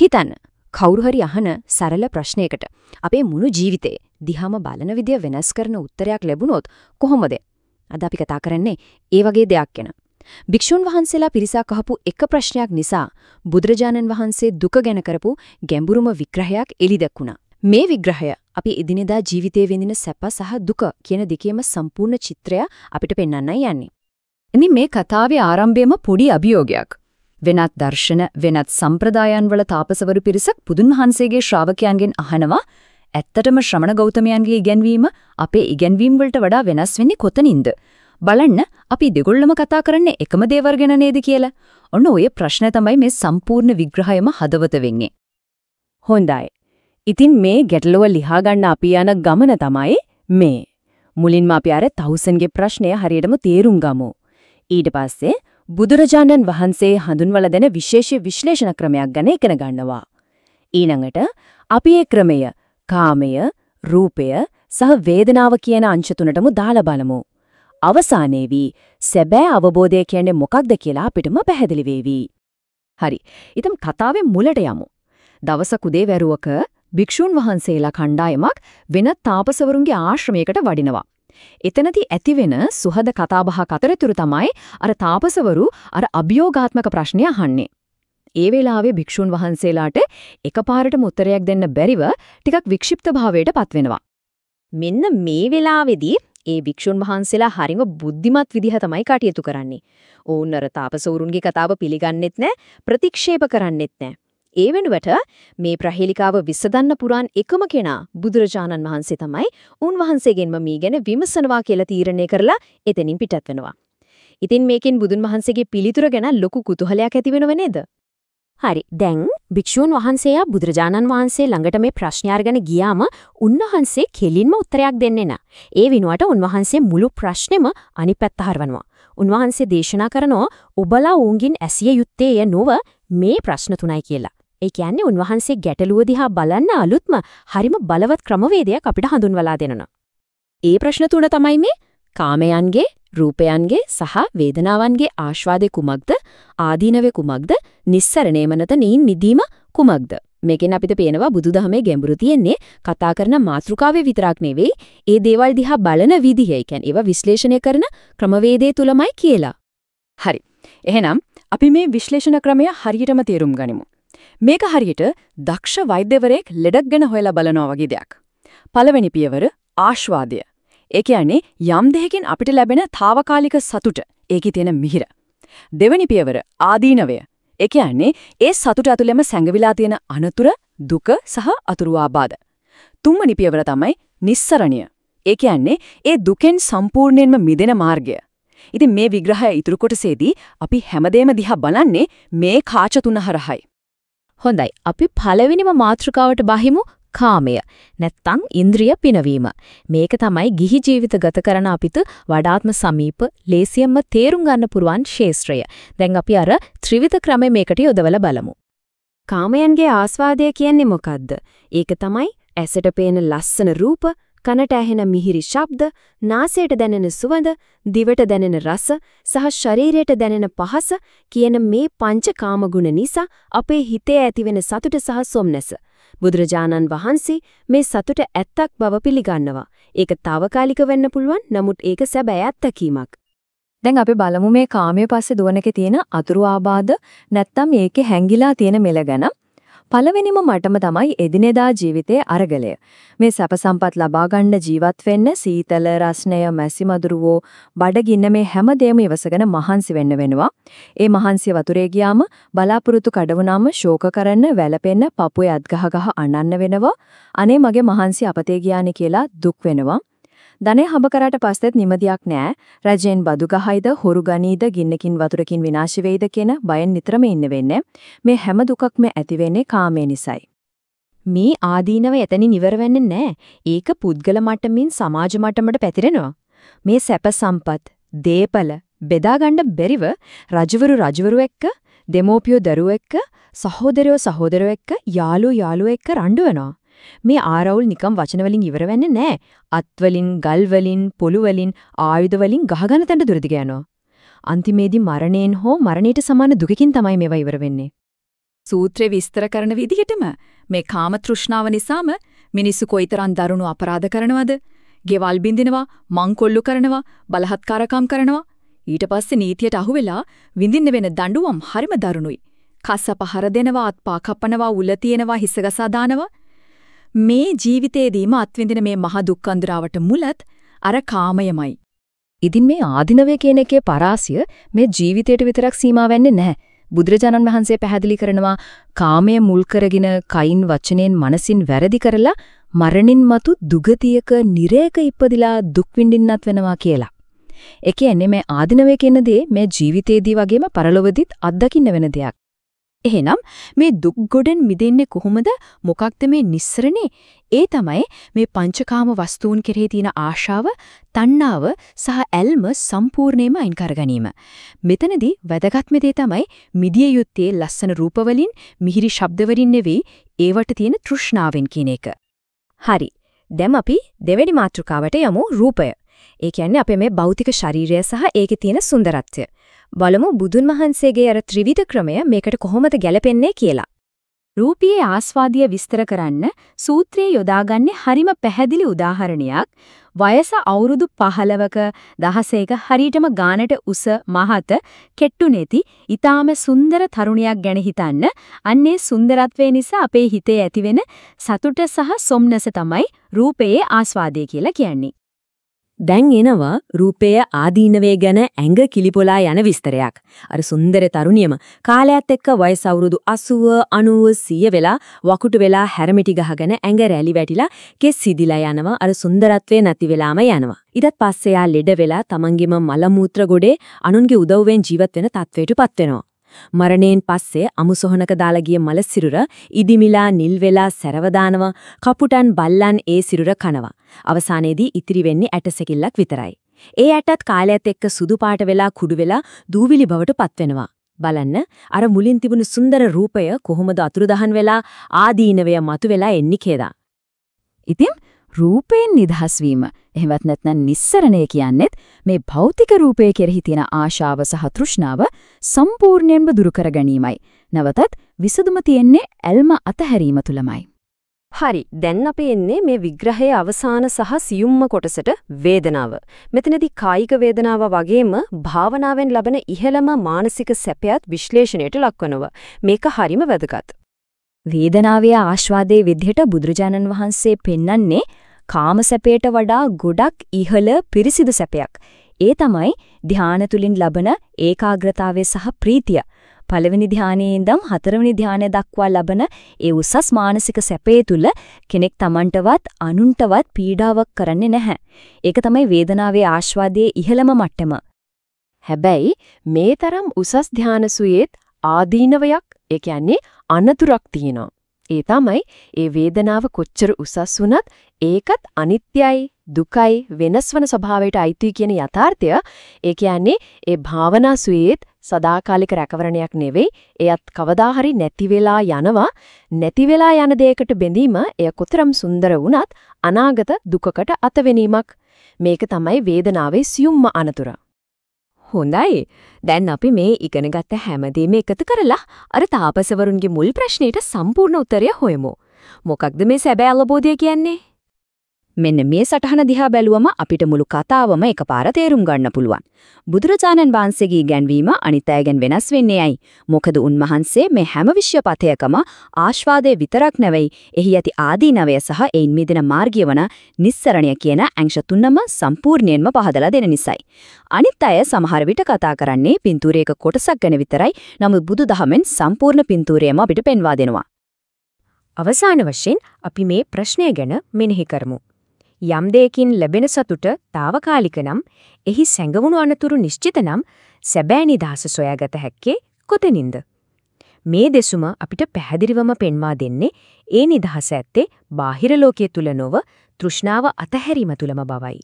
හිතන්න කවුරු හරි අහන සරල ප්‍රශ්නයකට අපේ මුළු ජීවිතේ දිහාම බලන විදිය වෙනස් කරන උත්තරයක් ලැබුණොත් කොහොමද? අද අපි කතා කරන්නේ ඒ වගේ දෙයක් ගැන. භික්ෂුන් වහන්සේලා පිරිසක් අහපු එක ප්‍රශ්නයක් නිසා බුදුරජාණන් වහන්සේ දුක ගැන කරපු ගැඹුරුම විග්‍රහයක් එළිදැක්ුණා. මේ විග්‍රහය අපි එදිනෙදා ජීවිතයේ විඳින සැප සහ දුක කියන දෙකේම සම්පූර්ණ චිත්‍රය අපිට පෙන්වන්නයි යන්නේ. ඉතින් මේ කතාවේ ආරම්භයේම පොඩි අභියෝගයක්. වෙනත් දර්ශන වෙනත් සම්ප්‍රදායන් වල තාපසවරු පිරිසක් බුදුන් වහන්සේගේ ශ්‍රාවකයන්ගෙන් අහනවා ඇත්තටම ශ්‍රමණ ගෞතමයන්ගේ ඉගැන්වීම අපේ ඉගැන්වීම් වලට වඩා වෙනස් වෙන්නේ කොතනින්ද? බලන්න අපි දෙගොල්ලම කතා කරන්නේ එකම දේවල් ගැන නේද කියලා. ඔන්න ඔය ප්‍රශ්න තමයි මේ සම්පූර්ණ විග්‍රහයම හදවත වෙන්නේ. හොඳයි. ඉතින් මේ ගැටලුව ලියා ගන්න අපි යන ගමන තමයි මේ. මුලින්ම අපි අර තවුසන්ගේ ප්‍රශ්නය හරියටම තේරුම් ගමු. ඊට පස්සේ බුදුරජාණන් වහන්සේ හඳුන්වලා දෙන විශේෂ විශ්ලේෂණ ක්‍රමයක් ගැන ඉගෙන ගන්නවා. ඊළඟට අපි ඒ ක්‍රමය කාමය, රූපය සහ වේදනාව කියන අංශ තුනටම දාලා බලමු. අවසානයේදී සැබෑ අවබෝධය කියන්නේ මොකක්ද කියලා අපිටම පැහැදිලි වෙවි. හරි. ඉතින් කතාවේ මුලට යමු. දවසක උදේවැරුවක භික්ෂුන් වහන්සේලා කණ්ඩායමක් වෙනත් තාපසවරුන්ගේ ආශ්‍රමයකට වඩිනවා. එතනදී ඇතිවෙන සුහද කතාබහක් අතරතුර තමයි අර තාපසවරු අර අභියෝගාත්මක ප්‍රශ්නය අහන්නේ. ඒ වෙලාවේ භික්ෂුන් වහන්සේලාට එකපාරටම උත්තරයක් දෙන්න බැරිව ටිකක් වික්ෂිප්ත භාවයට පත්වෙනවා. මෙන්න මේ වෙලාවේදී ඒ භික්ෂුන් වහන්සේලා හරිම බුද්ධිමත් විදිහ තමයි කටයුතු කරන්නේ. ඕන් අර තාපසවරුන්ගේ කතාව පිළිගන්නෙත් නැහැ ප්‍රතික්ෂේප කරන්නෙත් නැහැ. ඒ වෙනුවට මේ ප්‍රහේලිකාව විසඳන්න පුරාන් එකම කෙනා බුදුරජාණන් වහන්සේ තමයි උන්වහන්සේගෙන්ම මේ ගැන විමසනවා කියලා තීරණය කරලා එතනින් පිටත් වෙනවා. ඉතින් මේකෙන් බුදුන් වහන්සේගේ පිළිතුර ගැන ලොකු කුතුහලයක් ඇති වෙනව නේද? හරි. දැන් භික්ෂූන් වහන්සේයා බුදුරජාණන් වහන්සේ ළඟට මේ ප්‍රශ්න අරගෙන ගියාම උන්වහන්සේ කෙලින්ම උත්තරයක් දෙන්නේ නැහැ. ඒ විනුවට උන්වහන්සේ මුළු ප්‍රශ්නෙම අනිත් පැත්ත හරවනවා. උන්වහන්සේ දේශනා කරනවා ඔබලා ඌන්ගින් ඇසිය යුත්තේ ය නොව මේ ප්‍රශ්න තුනයි කියලා. ඒ කියන්නේ උන්වහන්සේ ගැටලුව දිහා බලන්න අලුත්ම හරිම බලවත් ක්‍රමවේදයක් අපිට හඳුන්වලා දෙනවා. ඒ ප්‍රශ්න තුන තමයි මේ කාමයන්ගේ රූපයන්ගේ සහ වේදනාවන්ගේ ආස්වාදේ කුමක්ද ආදීනවේ කුමක්ද නිස්සරණේම නැත නීන් මිදීම කුමක්ද? මේකෙන් අපිට පේනවා බුදුදහමේ ගැඹුරු තියෙන්නේ කතා කරන මාතෘකාවේ විතරක් නෙවෙයි ඒ දේවල් දිහා බලන විදිහ ඒ කියන්නේ ඒවා විශ්ලේෂණය කරන ක්‍රමවේදය තුලමයි කියලා. හරි. එහෙනම් අපි මේ විශ්ලේෂණ ක්‍රමය හරියටම තේරුම් ගනිමු. මේක හරියට දක්ෂ වෛද්‍යවරයෙක් ලෙඩක් ගැන හොයලා බලනවා වගේ දෙයක් පළවෙනි පියවර ආස්වාදය ඒ කියන්නේ යම් දෙයකින් අපිට ලැබෙන తాවකාලික සතුට, ඒකේ තියෙන මිහිර. දෙවෙනි පියවර ආදීනවය. ඒ කියන්නේ ඒ සතුට ඇතුළෙම සැඟවිලා තියෙන අනතුර, දුක සහ අතුරු ආබාධ. තුන්වෙනි පියවර තමයි නිස්සරණිය. ඒ කියන්නේ ඒ දුකෙන් සම්පූර්ණයෙන්ම මිදෙන මාර්ගය. ඉතින් මේ විග්‍රහය ඉතුරු කොටසේදී අපි හැමදේම දිහා බලන්නේ මේ කාච තුන හරහයි. හොඳයි අපි පළවෙනිම මාතෘකාවට බහිමු කාමය නැත්තම් ඉන්ද්‍රිය පිනවීම. මේක තමයි ගිහි ජීවිත ගත කරන අපිට වඩාත්ම සමීප, ලේසියෙන්ම තේරුම් ගන්න පුරුවන් ශේස්ත්‍රය. දැන් අපි අර ත්‍රිවිධ ක්‍රමය මේකට යොදවලා බලමු. කාමයන්ගේ ආස්වාදය කියන්නේ මොකද්ද? ඒක තමයි ඇසට පේන ලස්සන රූප, කනට ඇහෙන මිහිරි ශබ්ද, නාසයට දැනෙන සුවඳ, දිවට දැනෙන රස සහ ශරීරයට දැනෙන පහස කියන මේ පංච කාම ගුණ නිසා අපේ හිතේ ඇතිවෙන සතුට සහ සොම්නස බුදුරජාණන් වහන්සේ මේ සතුට ඇත්තක් බව පිළිගන්නවා. ඒක తాවකාලික වෙන්න පුළුවන්. නමුත් ඒක සැබෑ ඇත්තකීමක්. දැන් අපි බලමු මේ කාමයේ පස්සේ දුවනකේ තියෙන අතුරු ආබාධ නැත්තම් ඒකේ හැංගිලා තියෙන මෙල ගැන. පළවෙනිම මටම තමයි එදිනෙදා ජීවිතයේ අරගලය. මේ සැප සම්පත් ලබා ගන්න ජීවත් වෙන්න සීතල රස්නය මැසි මදුරුවෝ බඩගින්න මේ හැමදේම ඉවසගෙන මහන්සි වෙන්න වෙනවා. ඒ මහන්සිය වතුරේ ගියාම බලාපොරොත්තු කඩවුනාම ශෝක කරන්න වැළපෙන්න පපුවේ අත්ගහ ගහ අනන්න වෙනවා. අනේ මගේ මහන්සිය අපතේ ගියානේ කියලා දුක් වෙනවා. ධනෙ හඹ කරාට පස්සෙත් නිමදියක් නෑ. රජෙන් බදු ගහයිද, හොරු ගනීද, ගින්නකින් වතුරකින් විනාශ වෙයිද කියන බයෙන් නිතරම ඉන්න වෙන්නේ. මේ හැම දුකක්ම ඇති වෙන්නේ කාමයේ නිසායි. මේ ආදීනව එතනින් ඉවර වෙන්නේ නැහැ. ඒක පුද්ගල මට්ටමින් සමාජ මට්ටමට පැතිරෙනවා. මේ සැප සම්පත්, දීපල බෙදා ගන්න බැරිව රජවරු රජවරු එක්ක, දෙමෝපියෝ දරුවෝ එක්ක, සහෝදරයෝ සහෝදරයෝ එක්ක, යාළුවෝ යාළුවෝ එක්ක රණ්ඩු වෙනවා. මේ ආරවුල් නිකම් වචන වලින් ඉවර වෙන්නේ නැහැ. අත් වලින්, ගල් වලින්, පොළු වලින්, ආයුධ වලින් ගහගන තැනට දුරදිග යනවා. අන්තිමේදී මරණයෙන් හෝ මරණයට සමාන දුකකින් තමයි මේවා ඉවර වෙන්නේ. සූත්‍රේ විස්තර කරන විදිහටම මේ කාම තෘෂ්ණාව නිසාම මිනිස්සු කොයිතරම් දරුණු අපරාධ කරනවද? ගෙවල් බින්දිනවා, මංකොල්ලු කරනවා, බලහත්කාරකම් කරනවා. ඊට පස්සේ නීතියට අහුවෙලා විඳින්න වෙන දඬුවම් හරිම දරුණුයි. කස්ස පහර දෙනවා, අත්පා කපනවා, උල තියනවා, හිස ගසා දානවා. මේ ජීවිතේදීම අත්විඳින මේ මහ දුක් අඳුරාවට මුලත් අර කාමයමයි. ඉතින් මේ ආධිනවය කියන එකේ පරාසිය මේ ජීවිතයට විතරක් සීමා වෙන්නේ නැහැ. බුදුරජාණන් වහන්සේ පැහැදිලි කරනවා කාමය මුල් කරගෙන කයින් වචනෙන් මනසින් වැරදි කරලා මරණින් මතු දුගතියක නිරේක ඉපදිලා දුක් විඳින්නත් වෙනවා කියලා. ඒ කියන්නේ මේ ආධිනවය කියන දේ මේ ජීවිතේදී වගේම පරලොවදිත් අත්දකින්න වෙන දෙයක්. එහෙනම් මේ දුක් ගොඩෙන් මිදෙන්නේ කොහොමද? මොකක්ද මේ නිස්සරණේ? ඒ තමයි මේ පංචකාම වස්තුන් කෙරෙහි තියෙන ආශාව, තණ්හාව සහ ඇල්ම සම්පූර්ණයෙන්ම අයින් කර ගැනීම. මෙතනදී වැදගත්ම දේ තමයි මිදිය යුත්තේ ලස්සන රූපවලින්, මිහිරි ශබ්දවලින් නෙවෙයි, ඒවට තියෙන තෘෂ්ණාවෙන් කියන එක. හරි. දැන් අපි දෙවෙනි මාතෘකාවට යමු රූපය. ඒ කියන්නේ අපේ මේ භෞතික ශරීරය සහ ඒකේ තියෙන සුන්දරත්වය. බලමු බුදුන් වහන්සේගේ අර ත්‍රිවිධ ක්‍රමය මේකට කොහොමද ගැලපෙන්නේ කියලා. රූපීයේ ආස්වාදිය විස්තර කරන්න සූත්‍රයේ යොදාගන්නේ හරිම පැහැදිලි උදාහරණයක්. වයස අවුරුදු 15ක 16ක හරියටම ගානට උස මහත කෙට්ටු නැති ඊටාම සුන්දර තරුණියක් ගැන හිතන්න. අන්නේ සුන්දරත්වය නිසා අපේ හිතේ ඇතිවෙන සතුට සහ සොම්නස තමයි රූපයේ ආස්වාදය කියලා කියන්නේ. දැන් එනවා රූපය ආදීනවේ ගැන ඇඟ කිලිපොලා යන විස්තරයක්. අර සුන්දර තරුණියම කාලයත් එක්ක වයස අවුරුදු 80, 90, 100 වෙලා වකුටු වෙලා හැරමිටි ගහගෙන ඇඟ රැලි වැටිලා කෙස් සිදිලා යනවා. අර සුන්දරත්වය නැති වෙලාම යනවා. ඊටත් පස්සේ යා ලෙඩ වෙලා තමන්ගේම මල මූත්‍ර ගොඩේ අනුන්ගේ උදව්වෙන් ජීවත් වෙන තත්වයටපත් වෙනවා. මරණයෙන් පස්සේ අමුසොහනක දාලා ගිය මල සිරුර ඉදිමිලා නිල් වෙලා සැරව දානවා කපුටන් බල්ලන් ඒ සිරුර කනවා. අවසානයේදී ඉතිරි වෙන්නේ ඇටසැකිල්ලක් විතරයි. ඒ ඇටත් කාලයත් එක්ක සුදු පාට වෙලා කුඩු වෙලා දූවිලි බවට පත් වෙනවා බලන්න අර මුලින් තිබුණු සුන්දර රූපය කොහොමද අතුරුදහන් වෙලා ආදීනවය මතුවෙලා එන්නේ කියලා ඉතින් රූපයෙන් නිදහස් වීම එහෙවත් නැත්නම් නිස්සරණය කියන්නේත් මේ භෞතික රූපය කෙරෙහි තියෙන ආශාව සහ තෘෂ්ණාව සම්පූර්ණයෙන්ම දුරු කර ගැනීමයි. නවතත් විසදුම තියෙන්නේ ඇල්ම අතහැරීම තුලමයි. හරි දැන් අපි එන්නේ මේ විග්‍රහයේ අවසාන සහ සියුම්ම කොටසට වේදනාව. මෙතනදී කායික වේදනාව වගේම භාවනාවෙන් ලබන ඉහළම මානසික සැපයත් විශ්ලේෂණයට ලක්වනවා. මේක හරිම වැදගත්. වේදනාවේ ආස්වාදයේ විදිහට බුදුරජාණන් වහන්සේ පෙන්වන්නේ කාමසැපයට වඩා ගොඩක් ඉහළ පිරිසිදු සැපයක්. ඒ තමයි ධානය තුලින් ලබන ඒකාග්‍රතාවය සහ ප්‍රීතිය. පළවෙනි ධානයේ ඉඳන් හතරවෙනි ධානය දක්වා ලබන ඒ උසස් මානසික සැපේ තුල කෙනෙක් Tamanටවත් අනුන්ටවත් පීඩාවක් කරන්නේ නැහැ. ඒක තමයි වේදනාවේ ආස්වාදයේ ඉහළම මට්ටම. හැබැයි මේ තරම් උසස් ධානසුයේත් ආදීනවයක් ඒ කියන්නේ අනතුරක් තියෙනවා. ඒ තමයි ඒ වේදනාව කොච්චර උසස් වුණත් ඒකත් අනිත්‍යයි දුකයි වෙනස්වන ස්වභාවයට අයිති කියන යථාර්ථය. ඒ කියන්නේ ඒ භාවනා සුවේත් සදාකාලික රැකවරණයක් නෙවෙයි. එයත් කවදා හරි නැති වෙලා යනවා. නැති වෙලා යන දෙයකට බැඳීම එය කොතරම් සුන්දර වුණත් අනාගත දුකකට අතවෙනීමක් මේක තමයි වේදනාවේ සියුම්ම අනතුර හොඳයි. දැන් අපි මේ ඉගෙනගත්ත හැමදේම එකතු කරලා අර තාපසවරුන්ගේ මුල් ප්‍රශ්නෙට සම්පූර්ණ උත්තරය හොයමු. මොකක්ද මේ සැබෑ අවබෝධය කියන්නේ? මෙන්න මේ සටහන දිහා බැලුවම අපිට මුළු කතාවම එකපාර තේරුම් ගන්න පුළුවන්. බුදුරජාණන් වහන්සේගේ ඉගැන්වීම අනිත් අයගෙන් වෙනස් වෙන්නේ ඇයි? මොකද උන්වහන්සේ මේ හැම විශ්වපතයකම ආශ්වාදයේ විතරක් නෙවෙයි, එහි ඇති ආදීනවය සහ ඒන් මිදෙන මාර්ගය වන නිස්සරණය කියන අංශ තුනම සම්පූර්ණයෙන්ම පහදලා දෙන නිසායි. අනිත් අය සමහර විට කතා කරන්නේ පින්තූරයක කොටසක් ගැන විතරයි. නමුත් බුදුදහමෙන් සම්පූර්ණ පින්තූරයම අපිට පෙන්වා දෙනවා. අවසාන වශයෙන් අපි මේ ප්‍රශ්නය ගැන මෙනෙහි කරමු. යම් දෙයකින් ලැබෙන සතුට తాවකාලික නම් එහි සැඟවුණු අනතුරු නිශ්චිත නම් සැබෑ නිදහස සොයාගත හැක්කේ කොතනින්ද? මේ දෙසුම අපිට පැහැදිලිවම පෙන්වා දෙන්නේ ඒ නිදහස ඇත්තේ බාහිර ලෝකයේ තුල නොව තෘෂ්ණාව අතහැරීම තුලම බවයි.